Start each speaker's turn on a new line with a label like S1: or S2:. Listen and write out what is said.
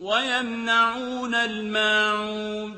S1: وَيَمْنَعُونَ الْمَاعُونَ